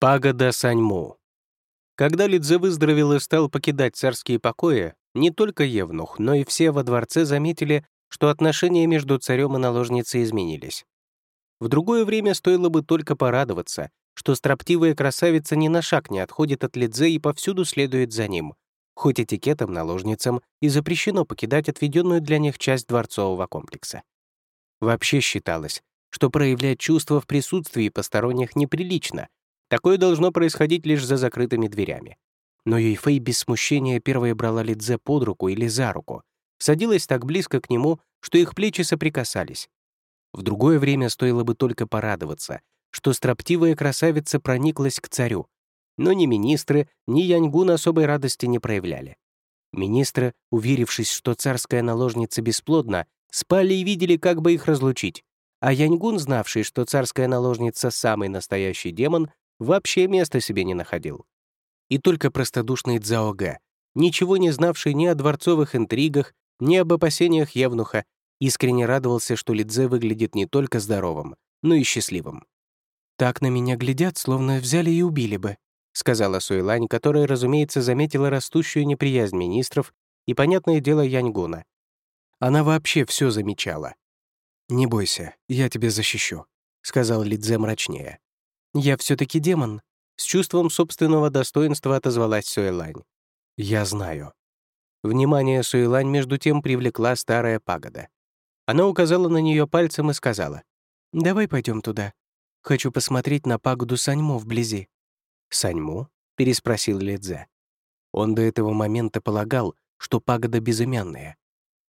Пагода Саньму. Когда Лидзе выздоровел и стал покидать царские покои, не только Евнух, но и все во дворце заметили, что отношения между царем и наложницей изменились. В другое время стоило бы только порадоваться, что строптивая красавица ни на шаг не отходит от Лидзе и повсюду следует за ним, хоть этикетом наложницам и запрещено покидать отведенную для них часть дворцового комплекса. Вообще считалось, что проявлять чувства в присутствии посторонних неприлично, Такое должно происходить лишь за закрытыми дверями. Но Юйфэй без смущения первая брала Лидзе под руку или за руку, садилась так близко к нему, что их плечи соприкасались. В другое время стоило бы только порадоваться, что строптивая красавица прониклась к царю, но ни министры, ни Яньгун особой радости не проявляли. Министры, уверившись, что царская наложница бесплодна, спали и видели, как бы их разлучить, а Яньгун, знавший, что царская наложница — самый настоящий демон, вообще места себе не находил. И только простодушный Цзаога, ничего не знавший ни о дворцовых интригах, ни об опасениях Евнуха, искренне радовался, что Лидзе выглядит не только здоровым, но и счастливым. «Так на меня глядят, словно взяли и убили бы», сказала Суэлань, которая, разумеется, заметила растущую неприязнь министров и, понятное дело, Яньгуна. Она вообще все замечала. «Не бойся, я тебя защищу», — сказал Лидзе мрачнее. «Я все таки демон», — с чувством собственного достоинства отозвалась Суэлань. «Я знаю». Внимание Суэлань между тем привлекла старая пагода. Она указала на нее пальцем и сказала, «Давай пойдем туда. Хочу посмотреть на пагоду Саньму вблизи». «Саньму?» — переспросил Лидзе. Он до этого момента полагал, что пагода безымянная.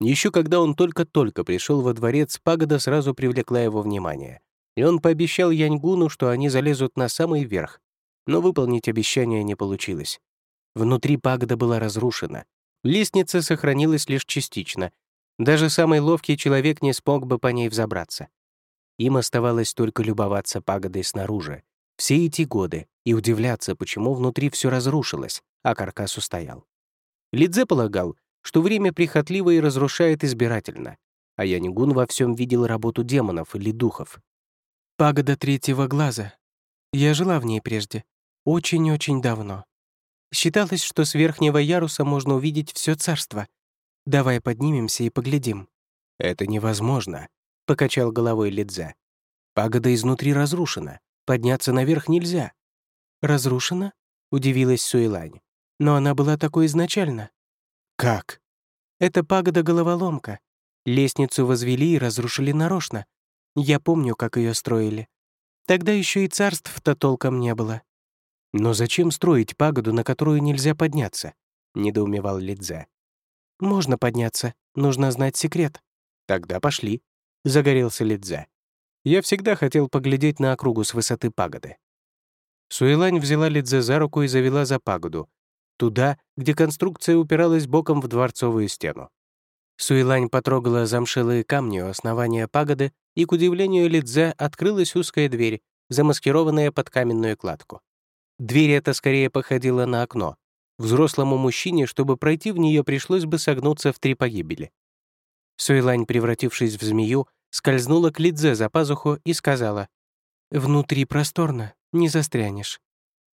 Еще когда он только-только пришел во дворец, пагода сразу привлекла его внимание и он пообещал Яньгуну, что они залезут на самый верх, но выполнить обещание не получилось. Внутри пагода была разрушена. Лестница сохранилась лишь частично. Даже самый ловкий человек не смог бы по ней взобраться. Им оставалось только любоваться пагодой снаружи, все эти годы, и удивляться, почему внутри все разрушилось, а каркас устоял. Лидзе полагал, что время прихотливо и разрушает избирательно, а Янигун во всем видел работу демонов или духов. Пагода третьего глаза. Я жила в ней прежде. Очень-очень давно. Считалось, что с верхнего яруса можно увидеть все царство. Давай поднимемся и поглядим. «Это невозможно», — покачал головой Лидзе. «Пагода изнутри разрушена. Подняться наверх нельзя». «Разрушена?» — удивилась Суэлань. «Но она была такой изначально». «Как?» «Это пагода-головоломка. Лестницу возвели и разрушили нарочно, я помню, как ее строили. Тогда еще и царств-то толком не было. Но зачем строить пагоду, на которую нельзя подняться? недоумевал Лидзе. Можно подняться, нужно знать секрет. Тогда пошли, загорелся Лидзе. Я всегда хотел поглядеть на округу с высоты пагоды. Суэлань взяла Лидзе за руку и завела за пагоду, туда, где конструкция упиралась боком в дворцовую стену. Суэлань потрогала замшелые камни у основания пагоды и, к удивлению Лидзе, открылась узкая дверь, замаскированная под каменную кладку. Дверь эта скорее походила на окно. Взрослому мужчине, чтобы пройти в нее, пришлось бы согнуться в три погибели. Суэлань, превратившись в змею, скользнула к Лидзе за пазуху и сказала, «Внутри просторно, не застрянешь».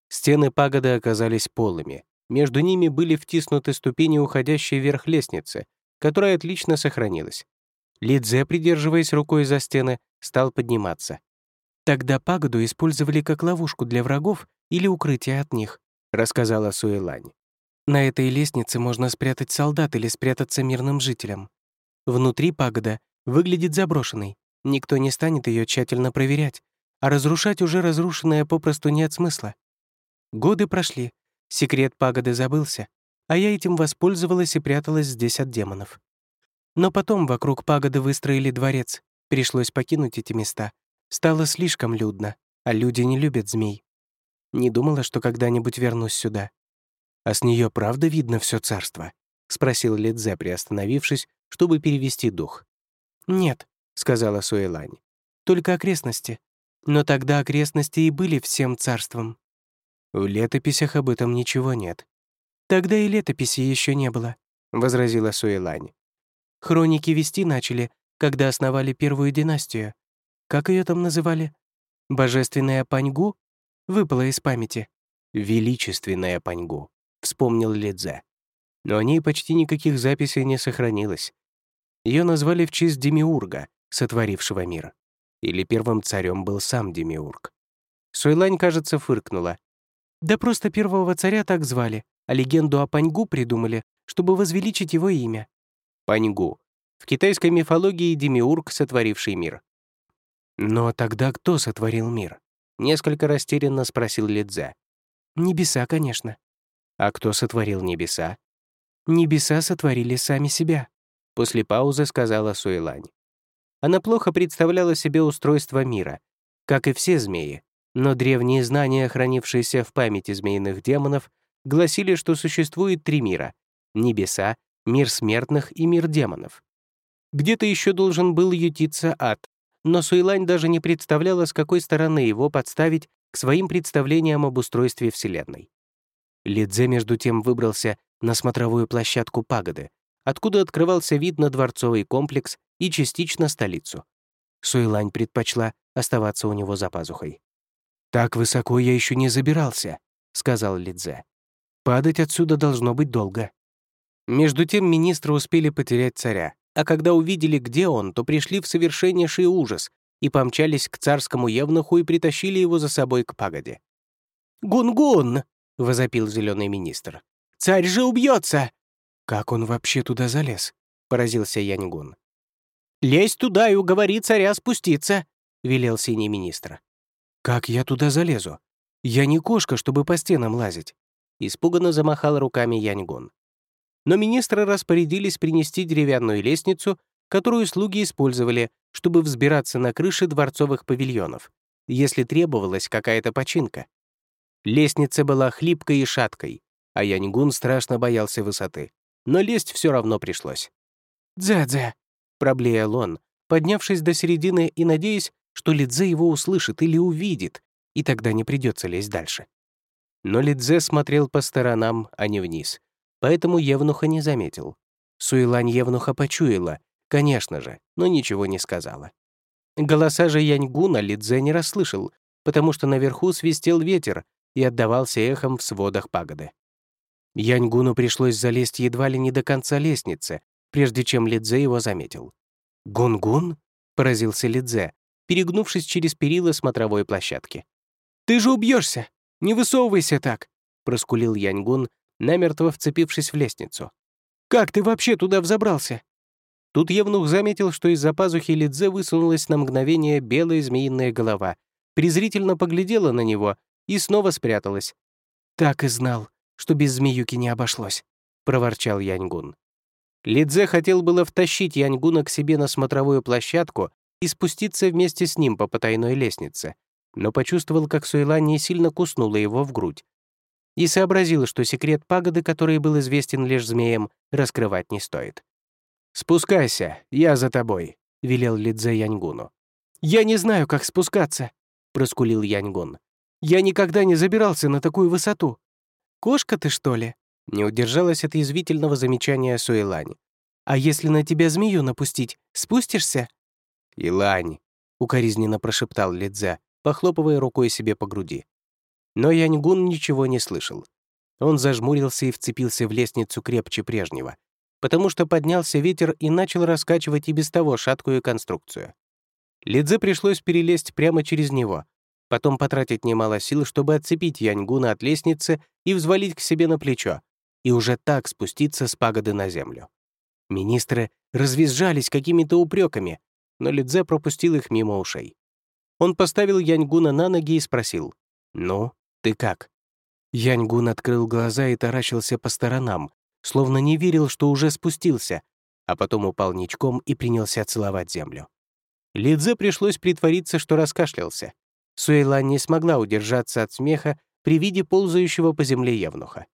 Стены пагоды оказались полыми. Между ними были втиснуты ступени, уходящие вверх лестницы, которая отлично сохранилась. Лидзе, придерживаясь рукой за стены, стал подниматься. «Тогда пагоду использовали как ловушку для врагов или укрытие от них», — рассказала Суэлань. «На этой лестнице можно спрятать солдат или спрятаться мирным жителям. Внутри пагода выглядит заброшенной, никто не станет ее тщательно проверять, а разрушать уже разрушенное попросту нет смысла. Годы прошли, секрет пагоды забылся, а я этим воспользовалась и пряталась здесь от демонов. Но потом вокруг пагоды выстроили дворец. Пришлось покинуть эти места. Стало слишком людно, а люди не любят змей. Не думала, что когда-нибудь вернусь сюда. «А с нее правда видно все царство?» — спросил Лидзе, приостановившись, чтобы перевести дух. «Нет», — сказала Суэлань. «Только окрестности. Но тогда окрестности и были всем царством». «В летописях об этом ничего нет». «Тогда и летописи еще не было», — возразила Суэлань. Хроники вести начали, когда основали первую династию. Как ее там называли? Божественная Паньгу? выпала из памяти». «Величественная Паньгу», — вспомнил Лидзе. Но о ней почти никаких записей не сохранилось. Ее назвали в честь Демиурга, сотворившего мир. Или первым царем был сам Демиург. Суйлань, кажется, фыркнула. «Да просто первого царя так звали, а легенду о Паньгу придумали, чтобы возвеличить его имя». Паньгу. В китайской мифологии Демиург, сотворивший мир. «Но тогда кто сотворил мир?» — несколько растерянно спросил Лидзе. «Небеса, конечно». «А кто сотворил небеса?» «Небеса сотворили сами себя», — после паузы сказала Суэлань. Она плохо представляла себе устройство мира, как и все змеи, но древние знания, хранившиеся в памяти змеиных демонов, гласили, что существует три мира — небеса, мир смертных и мир демонов. Где-то еще должен был ютиться ад, но Суэлань даже не представляла, с какой стороны его подставить к своим представлениям об устройстве Вселенной. Лидзе, между тем, выбрался на смотровую площадку пагоды, откуда открывался вид на дворцовый комплекс и частично столицу. Суэлань предпочла оставаться у него за пазухой. «Так высоко я еще не забирался», — сказал Лидзе. «Падать отсюда должно быть долго». Между тем министры успели потерять царя, а когда увидели, где он, то пришли в совершеннейший ужас и помчались к царскому евнуху и притащили его за собой к пагоде. «Гун-гун!» — возопил зеленый министр. «Царь же убьется!» «Как он вообще туда залез?» — поразился Яньгун. «Лезь туда и уговори царя спуститься!» — велел синий министр. «Как я туда залезу? Я не кошка, чтобы по стенам лазить!» Испуганно замахал руками Яньгун. Но министры распорядились принести деревянную лестницу, которую слуги использовали, чтобы взбираться на крыши дворцовых павильонов, если требовалась какая-то починка. Лестница была хлипкой и шаткой, а Яньгун страшно боялся высоты. Но лезть все равно пришлось. «Дзя-дзя», — проблеял он, поднявшись до середины и надеясь, что Лидзе его услышит или увидит, и тогда не придется лезть дальше. Но Лидзе смотрел по сторонам, а не вниз, поэтому Евнуха не заметил. Суэлань Евнуха почуяла, конечно же, но ничего не сказала. Голоса же Яньгуна Лидзе не расслышал, потому что наверху свистел ветер, и отдавался эхом в сводах пагоды. Яньгуну пришлось залезть едва ли не до конца лестницы, прежде чем Лидзе его заметил. «Гун-гун?» — поразился Лидзе, перегнувшись через перила смотровой площадки. «Ты же убьешься! Не высовывайся так!» — проскулил Яньгун, намертво вцепившись в лестницу. «Как ты вообще туда взобрался?» Тут Евнух заметил, что из-за пазухи Лидзе высунулась на мгновение белая змеиная голова, презрительно поглядела на него и снова спряталась. «Так и знал, что без змеюки не обошлось», — проворчал Яньгун. Лидзе хотел было втащить Яньгуна к себе на смотровую площадку и спуститься вместе с ним по потайной лестнице, но почувствовал, как Суэлань не сильно куснула его в грудь. И сообразил, что секрет пагоды, который был известен лишь змеям, раскрывать не стоит. «Спускайся, я за тобой», — велел Лидзе Яньгуну. «Я не знаю, как спускаться», — проскулил Яньгун. Я никогда не забирался на такую высоту. Кошка ты, что ли?» Не удержалась от язвительного замечания Суэлань. «А если на тебя змею напустить, спустишься?» «Илань», — укоризненно прошептал Лидзе, похлопывая рукой себе по груди. Но Яньгун ничего не слышал. Он зажмурился и вцепился в лестницу крепче прежнего, потому что поднялся ветер и начал раскачивать и без того шаткую конструкцию. Лидзе пришлось перелезть прямо через него, потом потратить немало сил, чтобы отцепить Яньгуна от лестницы и взвалить к себе на плечо, и уже так спуститься с пагоды на землю. Министры развизжались какими-то упреками, но Лидзе пропустил их мимо ушей. Он поставил Яньгуна на ноги и спросил, «Ну, ты как?» Яньгун открыл глаза и таращился по сторонам, словно не верил, что уже спустился, а потом упал ничком и принялся целовать землю. Лидзе пришлось притвориться, что раскашлялся, Суэйлань не смогла удержаться от смеха при виде ползающего по земле евнуха.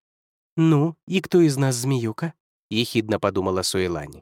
«Ну, и кто из нас змеюка?» — ехидно подумала Суэлань.